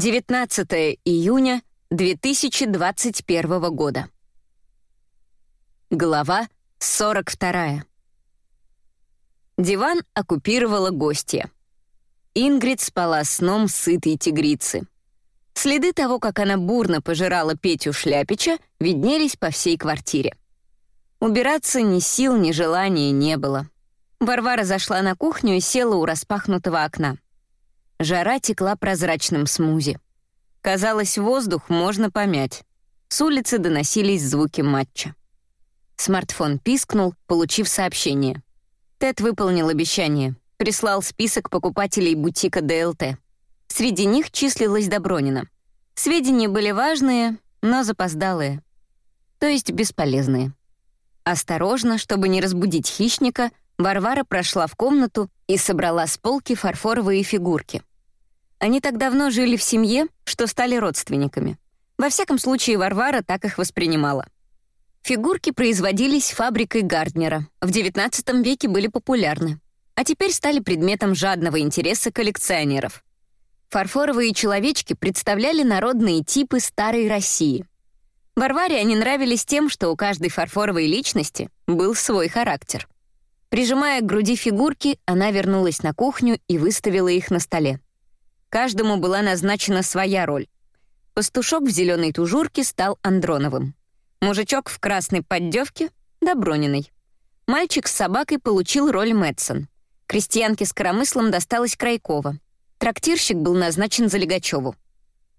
19 июня 2021 года. Глава 42. Диван оккупировала гостья. Ингрид спала сном сытой тигрицы. Следы того, как она бурно пожирала Петю Шляпича, виднелись по всей квартире. Убираться ни сил, ни желания не было. Варвара зашла на кухню и села у распахнутого окна. Жара текла прозрачным смузи. Казалось, воздух можно помять. С улицы доносились звуки матча. Смартфон пискнул, получив сообщение. Тед выполнил обещание. Прислал список покупателей бутика ДЛТ. Среди них числилась Добронина. Сведения были важные, но запоздалые. То есть бесполезные. Осторожно, чтобы не разбудить хищника, Варвара прошла в комнату и собрала с полки фарфоровые фигурки. Они так давно жили в семье, что стали родственниками. Во всяком случае, Варвара так их воспринимала. Фигурки производились фабрикой Гарднера, в XIX веке были популярны, а теперь стали предметом жадного интереса коллекционеров. Фарфоровые человечки представляли народные типы старой России. Варваре они нравились тем, что у каждой фарфоровой личности был свой характер. Прижимая к груди фигурки, она вернулась на кухню и выставила их на столе. Каждому была назначена своя роль. Пастушок в зеленой тужурке стал Андроновым. Мужичок в красной поддевке — Доброниной. Мальчик с собакой получил роль Мэтсон. Крестьянке с коромыслом досталась Крайкова. Трактирщик был назначен Залегачеву.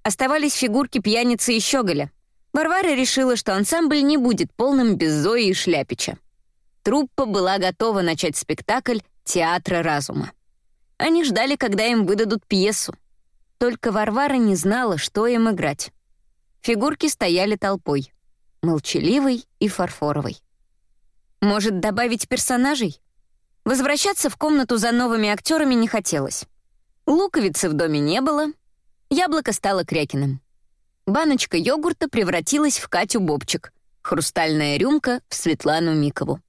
Оставались фигурки пьяницы и щеголя. Варвара решила, что ансамбль не будет полным без Зои и Шляпича. Труппа была готова начать спектакль «Театра разума». Они ждали, когда им выдадут пьесу. Только Варвара не знала, что им играть. Фигурки стояли толпой. Молчаливой и фарфоровой. Может, добавить персонажей? Возвращаться в комнату за новыми актерами не хотелось. Луковицы в доме не было. Яблоко стало Крякиным. Баночка йогурта превратилась в Катю Бобчик. Хрустальная рюмка — в Светлану Микову.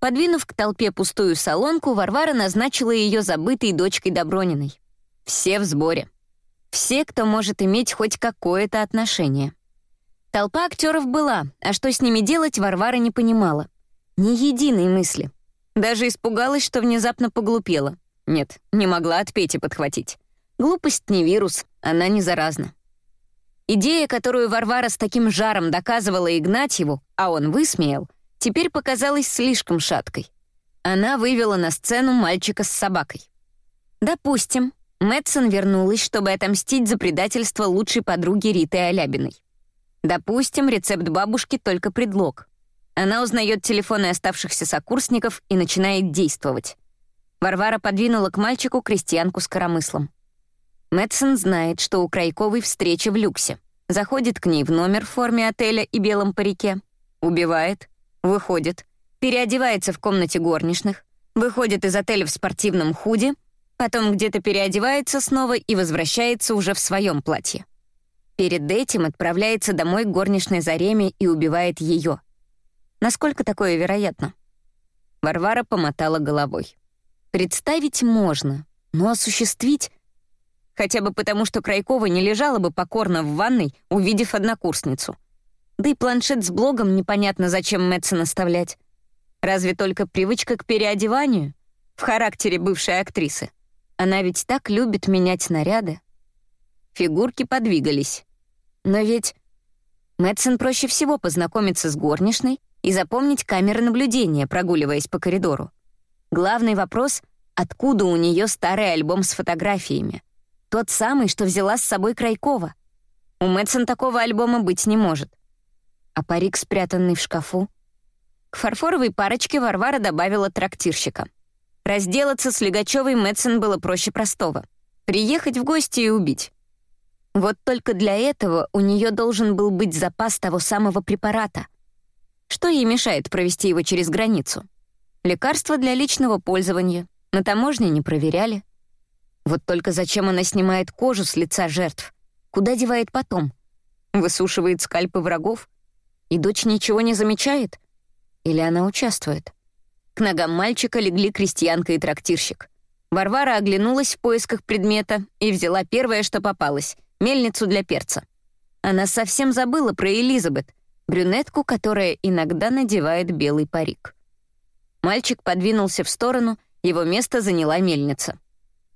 Подвинув к толпе пустую солонку, Варвара назначила ее забытой дочкой Доброниной. Все в сборе. Все, кто может иметь хоть какое-то отношение. Толпа актеров была, а что с ними делать, Варвара не понимала. Ни единой мысли. Даже испугалась, что внезапно поглупела. Нет, не могла от Пети подхватить. Глупость не вирус, она не заразна. Идея, которую Варвара с таким жаром доказывала Игнатьеву, а он высмеял — теперь показалась слишком шаткой. Она вывела на сцену мальчика с собакой. Допустим, Мэтсон вернулась, чтобы отомстить за предательство лучшей подруги Риты Алябиной. Допустим, рецепт бабушки — только предлог. Она узнает телефоны оставшихся сокурсников и начинает действовать. Варвара подвинула к мальчику крестьянку с коромыслом. Мэтсон знает, что у Крайковой встреча в люксе. Заходит к ней в номер в форме отеля и белом парике. Убивает, Выходит, переодевается в комнате горничных, выходит из отеля в спортивном худи, потом где-то переодевается снова и возвращается уже в своем платье. Перед этим отправляется домой к горничной Зареме и убивает ее. Насколько такое вероятно? Варвара помотала головой. Представить можно, но осуществить... Хотя бы потому, что Крайкова не лежала бы покорно в ванной, увидев однокурсницу — да и планшет с блогом непонятно, зачем Мэтсон оставлять. Разве только привычка к переодеванию? В характере бывшей актрисы. Она ведь так любит менять наряды. Фигурки подвигались. Но ведь Мэтсон проще всего познакомиться с горничной и запомнить камеры наблюдения, прогуливаясь по коридору. Главный вопрос — откуда у нее старый альбом с фотографиями? Тот самый, что взяла с собой Крайкова. У Мэтсон такого альбома быть не может а парик, спрятанный в шкафу. К фарфоровой парочке Варвара добавила трактирщика. Разделаться с Легачевой Мэтсон было проще простого. Приехать в гости и убить. Вот только для этого у нее должен был быть запас того самого препарата. Что ей мешает провести его через границу? Лекарство для личного пользования. На таможне не проверяли. Вот только зачем она снимает кожу с лица жертв? Куда девает потом? Высушивает скальпы врагов? И дочь ничего не замечает? Или она участвует? К ногам мальчика легли крестьянка и трактирщик. Варвара оглянулась в поисках предмета и взяла первое, что попалось мельницу для перца. Она совсем забыла про Элизабет, брюнетку, которая иногда надевает белый парик. Мальчик подвинулся в сторону, его место заняла мельница.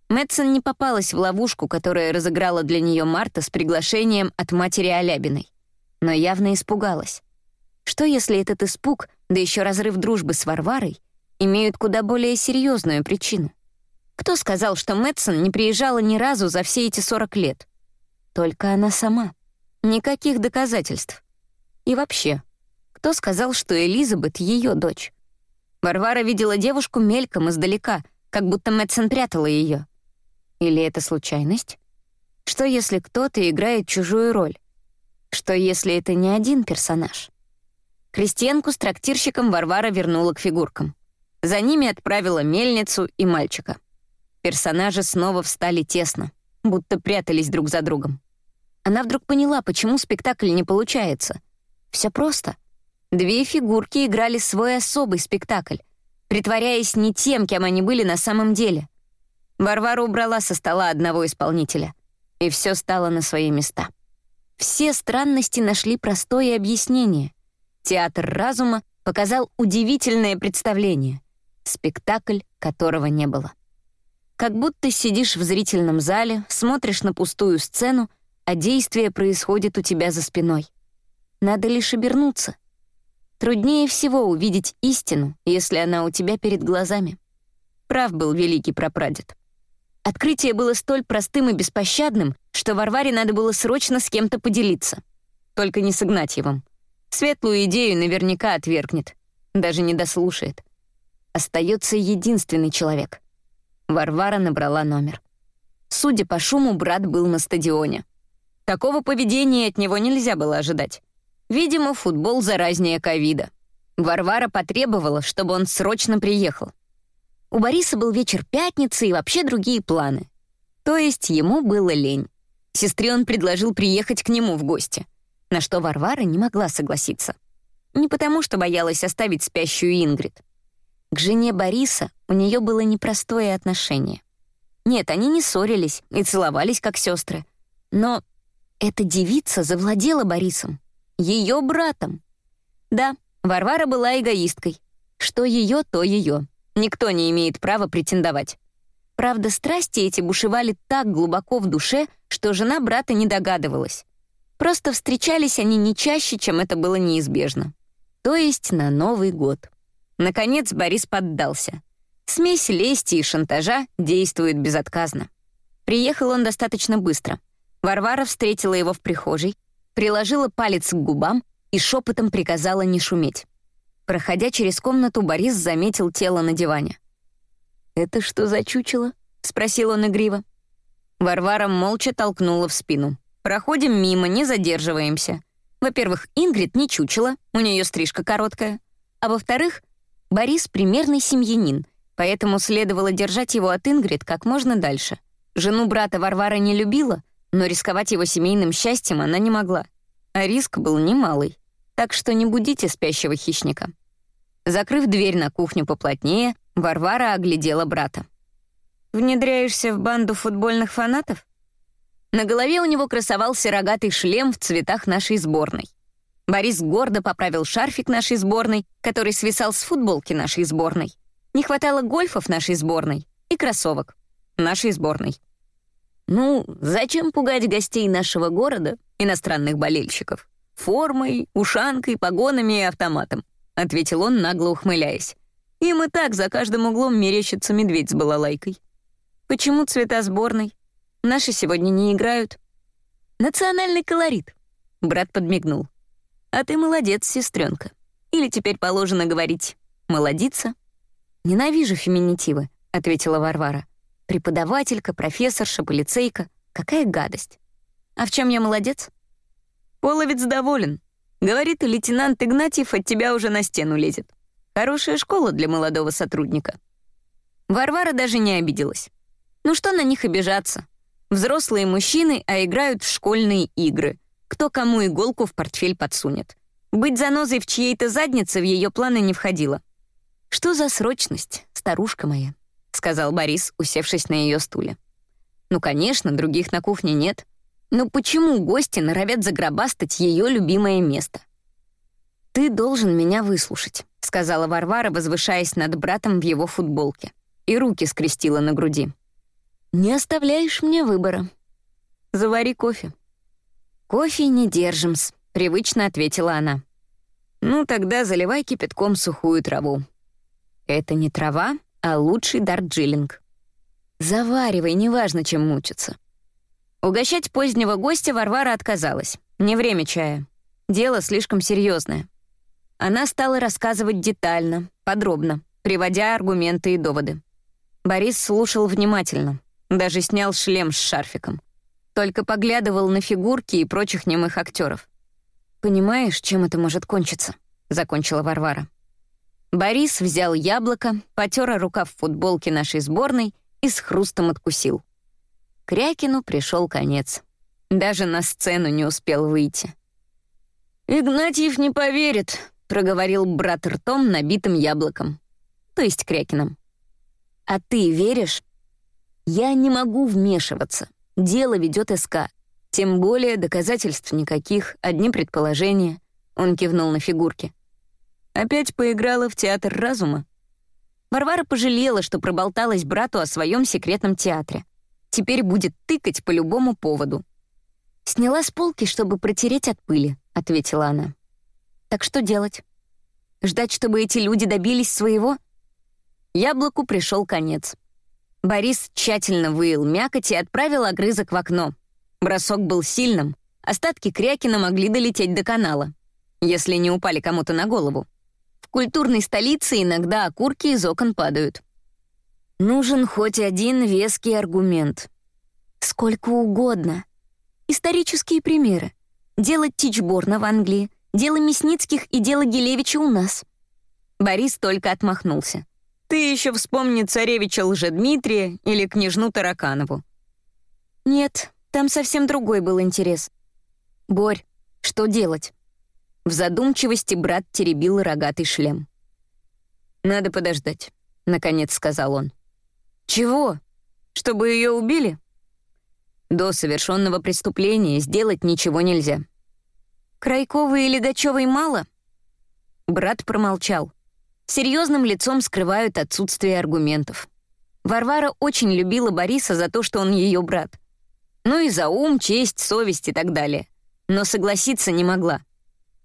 Мэтсон не попалась в ловушку, которая разыграла для нее Марта с приглашением от матери Алябиной. Но явно испугалась. Что если этот испуг, да еще разрыв дружбы с Варварой, имеют куда более серьезную причину? Кто сказал, что Мэтсон не приезжала ни разу за все эти 40 лет? Только она сама. Никаких доказательств. И вообще, кто сказал, что Элизабет — ее дочь? Варвара видела девушку мельком издалека, как будто Мэтсон прятала ее. Или это случайность? Что если кто-то играет чужую роль? Что если это не один персонаж? Крестьянку с трактирщиком Варвара вернула к фигуркам. За ними отправила мельницу и мальчика. Персонажи снова встали тесно, будто прятались друг за другом. Она вдруг поняла, почему спектакль не получается. Все просто. Две фигурки играли свой особый спектакль, притворяясь не тем, кем они были на самом деле. Варвара убрала со стола одного исполнителя, и все стало на свои места. Все странности нашли простое объяснение. Театр разума показал удивительное представление, спектакль которого не было. Как будто сидишь в зрительном зале, смотришь на пустую сцену, а действие происходит у тебя за спиной. Надо лишь обернуться. Труднее всего увидеть истину, если она у тебя перед глазами. Прав был великий прапрадед. Открытие было столь простым и беспощадным, что Варваре надо было срочно с кем-то поделиться. Только не с Игнатьевым. Светлую идею наверняка отвергнет. Даже не дослушает. Остается единственный человек. Варвара набрала номер. Судя по шуму, брат был на стадионе. Такого поведения от него нельзя было ожидать. Видимо, футбол заразнее ковида. Варвара потребовала, чтобы он срочно приехал. У Бориса был вечер пятницы и вообще другие планы. То есть ему было лень. Сестре он предложил приехать к нему в гости, на что Варвара не могла согласиться. Не потому, что боялась оставить спящую Ингрид. К жене Бориса у нее было непростое отношение. Нет, они не ссорились и целовались как сестры. Но эта девица завладела Борисом, ее братом. Да, Варвара была эгоисткой. Что ее, то ее. Никто не имеет права претендовать. Правда, страсти эти бушевали так глубоко в душе, что жена брата не догадывалась. Просто встречались они не чаще, чем это было неизбежно. То есть на Новый год. Наконец Борис поддался. Смесь лести и шантажа действует безотказно. Приехал он достаточно быстро. Варвара встретила его в прихожей, приложила палец к губам и шепотом приказала не шуметь. Проходя через комнату, Борис заметил тело на диване. «Это что за чучело?» — спросил он игриво. Варвара молча толкнула в спину. «Проходим мимо, не задерживаемся. Во-первых, Ингрид не чучело, у нее стрижка короткая. А во-вторых, Борис — примерный семьянин, поэтому следовало держать его от Ингрид как можно дальше. Жену брата Варвара не любила, но рисковать его семейным счастьем она не могла. А риск был немалый, так что не будите спящего хищника. Закрыв дверь на кухню поплотнее, Варвара оглядела брата. «Внедряешься в банду футбольных фанатов?» На голове у него красовался рогатый шлем в цветах нашей сборной. Борис гордо поправил шарфик нашей сборной, который свисал с футболки нашей сборной. Не хватало гольфов нашей сборной и кроссовок нашей сборной. Ну, зачем пугать гостей нашего города, иностранных болельщиков? Формой, ушанкой, погонами и автоматом, ответил он, нагло ухмыляясь. Им и так за каждым углом мерещится медведь с балалайкой. Почему цвета сборной? Наши сегодня не играют. Национальный колорит. Брат подмигнул. А ты молодец, сестренка. Или теперь положено говорить «молодица»?» «Ненавижу феминитивы», — ответила Варвара. «Преподавателька, профессорша, полицейка. Какая гадость. А в чем я молодец?» «Половец доволен. Говорит, лейтенант Игнатьев от тебя уже на стену лезет. Хорошая школа для молодого сотрудника». Варвара даже не обиделась. Ну что на них обижаться? Взрослые мужчины, а играют в школьные игры кто кому иголку в портфель подсунет. Быть занозой в чьей-то заднице в ее планы не входило. «Что за срочность, старушка моя?» — сказал Борис, усевшись на ее стуле. «Ну, конечно, других на кухне нет. Но почему гости норовят загробастать ее любимое место? «Ты должен меня выслушать», — сказала Варвара, возвышаясь над братом в его футболке, и руки скрестила на груди. «Не оставляешь мне выбора. Завари кофе». «Кофе не держим-с», — привычно ответила она. «Ну, тогда заливай кипятком сухую траву». «Это не трава, а лучший дарджилинг». «Заваривай, неважно, чем мучиться». Угощать позднего гостя Варвара отказалась. Не время чая. Дело слишком серьезное. Она стала рассказывать детально, подробно, приводя аргументы и доводы. Борис слушал внимательно, даже снял шлем с шарфиком. Только поглядывал на фигурки и прочих немых актеров. «Понимаешь, чем это может кончиться?» — закончила Варвара. Борис взял яблоко, потер рукав футболки нашей сборной и с хрустом откусил. Крякину пришел конец. Даже на сцену не успел выйти. «Игнатьев не поверит», проговорил брат ртом, набитым яблоком. То есть Крякином. «А ты веришь?» «Я не могу вмешиваться. Дело ведет СК. Тем более доказательств никаких, одни предположения». Он кивнул на фигурки. Опять поиграла в театр разума. Варвара пожалела, что проболталась брату о своем секретном театре. Теперь будет тыкать по любому поводу. «Сняла с полки, чтобы протереть от пыли», — ответила она. Так что делать? Ждать, чтобы эти люди добились своего? Яблоку пришел конец. Борис тщательно выил мякоть и отправил огрызок в окно. Бросок был сильным, остатки Крякина могли долететь до канала, если не упали кому-то на голову. В культурной столице иногда окурки из окон падают. Нужен хоть один веский аргумент. Сколько угодно. Исторические примеры. Дело Тичборна в Англии — Дело Мясницких и дело Гелевича у нас». Борис только отмахнулся. «Ты еще вспомни царевича Лжедмитрия или княжну Тараканову». «Нет, там совсем другой был интерес. Борь, что делать?» В задумчивости брат теребил рогатый шлем. «Надо подождать», — наконец сказал он. «Чего? Чтобы ее убили?» До совершенного преступления сделать ничего нельзя. Крайковой и Легачевой мало?» Брат промолчал. Серьезным лицом скрывают отсутствие аргументов. Варвара очень любила Бориса за то, что он ее брат. Ну и за ум, честь, совесть и так далее. Но согласиться не могла.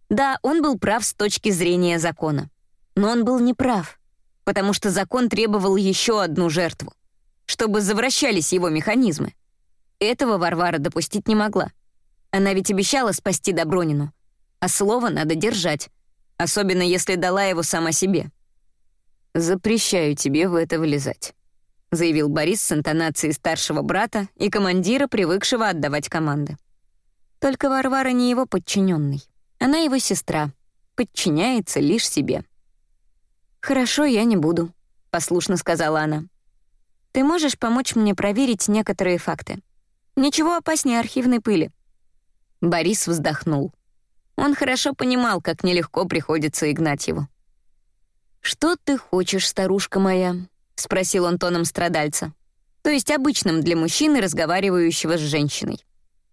Да, он был прав с точки зрения закона. Но он был неправ, потому что закон требовал еще одну жертву, чтобы завращались его механизмы. Этого Варвара допустить не могла. Она ведь обещала спасти Добронину. А слово надо держать, особенно если дала его сама себе. «Запрещаю тебе в это влезать», — заявил Борис с интонацией старшего брата и командира, привыкшего отдавать команды. Только Варвара не его подчиненный. Она его сестра, подчиняется лишь себе. «Хорошо, я не буду», — послушно сказала она. «Ты можешь помочь мне проверить некоторые факты? Ничего опаснее архивной пыли. Борис вздохнул. Он хорошо понимал, как нелегко приходится Игнатьеву. «Что ты хочешь, старушка моя?» — спросил он тоном страдальца. То есть обычным для мужчины, разговаривающего с женщиной.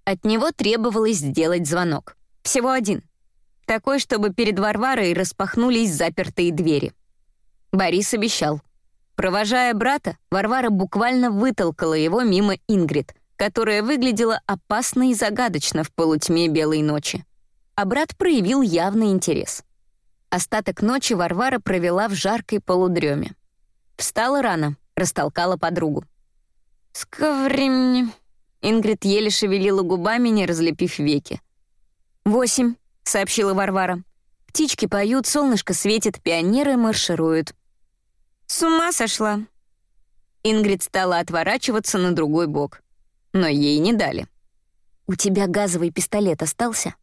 От него требовалось сделать звонок. Всего один. Такой, чтобы перед Варварой распахнулись запертые двери. Борис обещал. Провожая брата, Варвара буквально вытолкала его мимо Ингрид — которая выглядела опасно и загадочно в полутьме белой ночи. А брат проявил явный интерес. Остаток ночи Варвара провела в жаркой полудреме. Встала рано, растолкала подругу. «Сколько Ингрид еле шевелила губами, не разлепив веки. «Восемь», — сообщила Варвара. «Птички поют, солнышко светит, пионеры маршируют». «С ума сошла!» Ингрид стала отворачиваться на другой бок но ей не дали. «У тебя газовый пистолет остался?»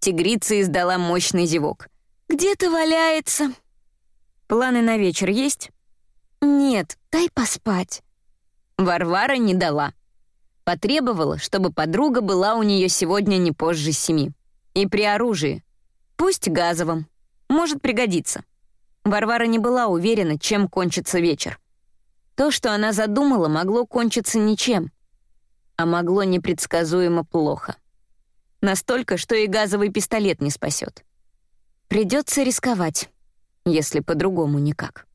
Тигрица издала мощный зевок. «Где-то валяется». «Планы на вечер есть?» «Нет, дай поспать». Варвара не дала. Потребовала, чтобы подруга была у нее сегодня не позже семи. И при оружии. Пусть газовым. Может пригодиться. Варвара не была уверена, чем кончится вечер. То, что она задумала, могло кончиться ничем. А могло непредсказуемо плохо. Настолько, что и газовый пистолет не спасет. Придется рисковать, если по-другому никак.